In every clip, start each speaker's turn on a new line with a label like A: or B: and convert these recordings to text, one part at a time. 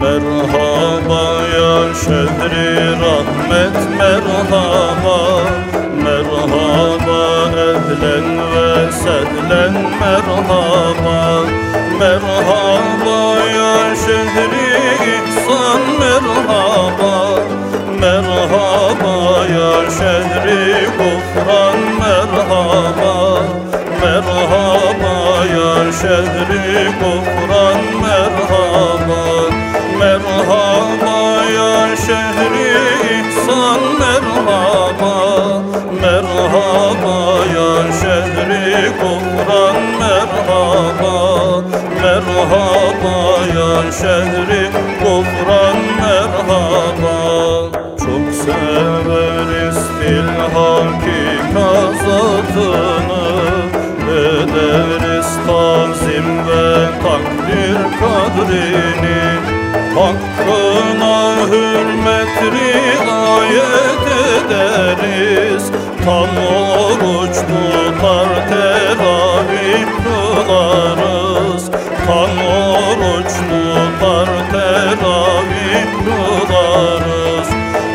A: Merhaba ya şehri rahmet merhaba. Merhaba ehlen ve sehlen merhaba. Merhaba ya şehri ihsan merhaba. Merhaba ya şehri gufran merhaba. Merhaba ya şehri gufran merhaba Merhaba merhaba ya şehri gufran merhaba. Merhaba ya şehri Tam oruç tutar teravih kılarız Tam oruç tutar teravih kılarız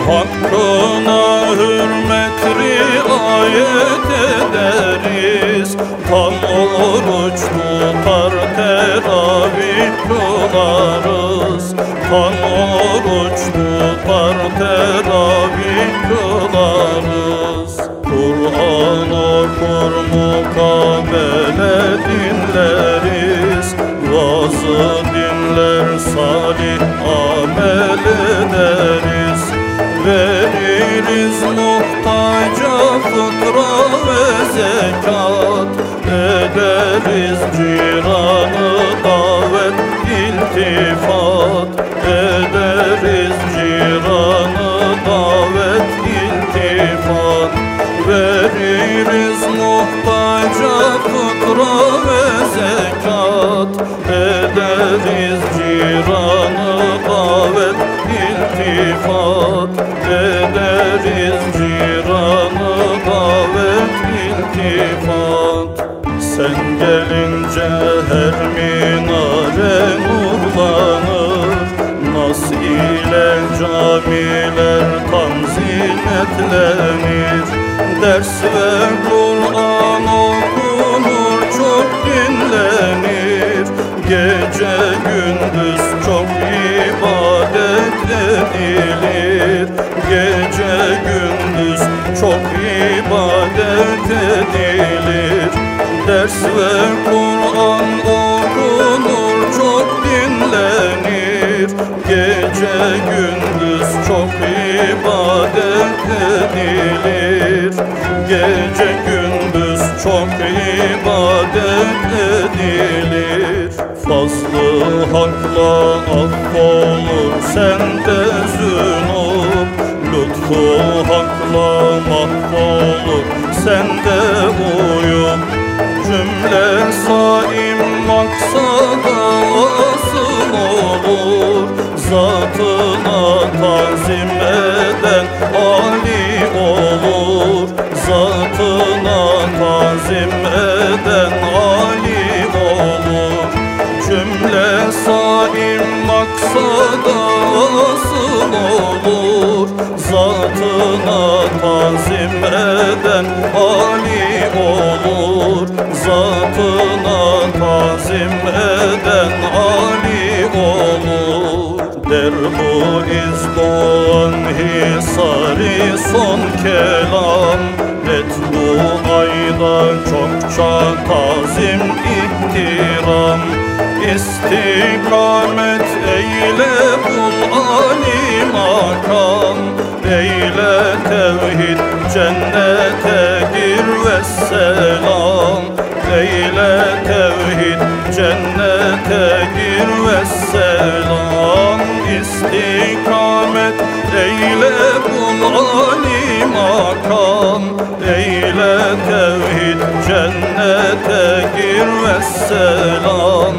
A: Hakkına hürmet riayet ederiz. Tam oruç tutar teravih kılarız Tam oruç tutar teravih zekat Ederiz ciranı davet iltifat. Ederiz ciranı davet iltifat. Veririz muhtaca fıtra ve zekat. Ederiz ciranı davet iltifat. Ederiz ciranı iltifat Sen gelince her minare nurlanır Nas ile camiler tanzim etlenir Ders ve Kur'an okunur çok dinlenir. Gece gündüz çok Ders ve Kur'an okunur çok dinlenir. Gece gündüz çok ibadet edilir. Gece gündüz çok ibadet edilir. Fazlı hakla affolur sende zünub Lütfu hakla mahvolur sende uyum Zatına tazim eden Ali olur. Zatına tazim eden Ali olur. Cümle saim maksada asıl olur. Zatına tazim eden Ali olur. Zatına tazim eden Ali olur Der bu izdoğan hisari son kelam. Et bu ayda çokça tazim ihtiram. İstikamet eyle bul Ali makam. Eyle tevhid cennete gir ve selam. Eyle tevhid cennete gir ve selam İstikamet eyle bul Ali makam. Eyle tevhid cennete gir ve selam.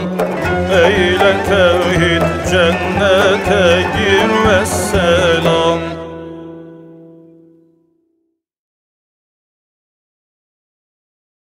A: Eyle tevhid cennete gir ve selam